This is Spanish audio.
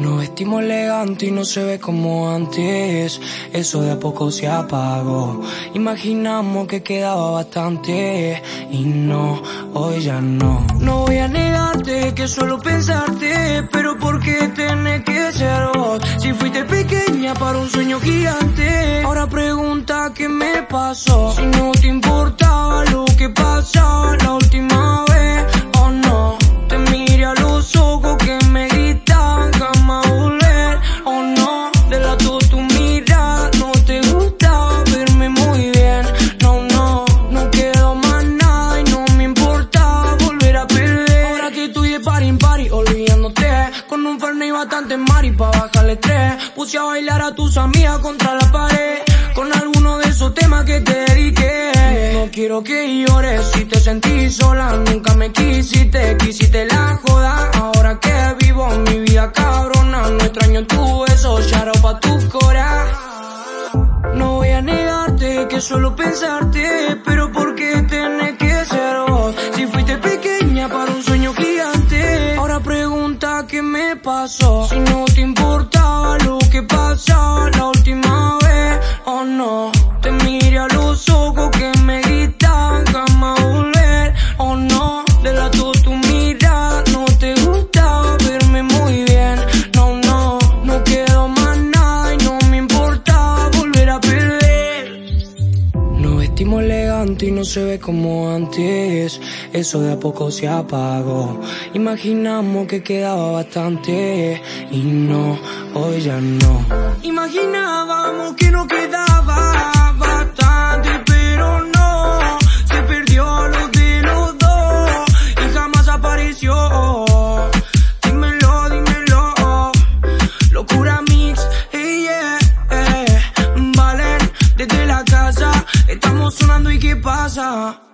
Nos vestimos elegante y no se ve como antes. Eso de a poco se apagó. Imaginamos que quedaba bastante. Y no, hoy ya no. No voy a negarte que solo pensarte. Pero ¿por qué tenés que ser vos? Si fuiste pequeña para un sueño gigante. Ahora pregunta qué me pasó. En party, olvidándote. Con un fernet y bastante mari pa' bajarle tres. Puse a bailar a tus amigas contra la pared. Con alguno de esos temas que te dediqué. No quiero que llores si te sentís sola. Nunca me quisiste, quisiste la joda. Ahora que vivo mi vida cabrona. No extraño tu beso, charo pa' tu cora. No voy a negarte que solo pensarte. Pero ¿por qué me pasó. Si no te importaba lo que pasó la última vestimos elegante y no se ve como antes. Eso de a poco se apagó. Imaginamos que quedaba bastante. Y no, hoy ya no. Imaginábamos que no quedaba sonando y qué pasa.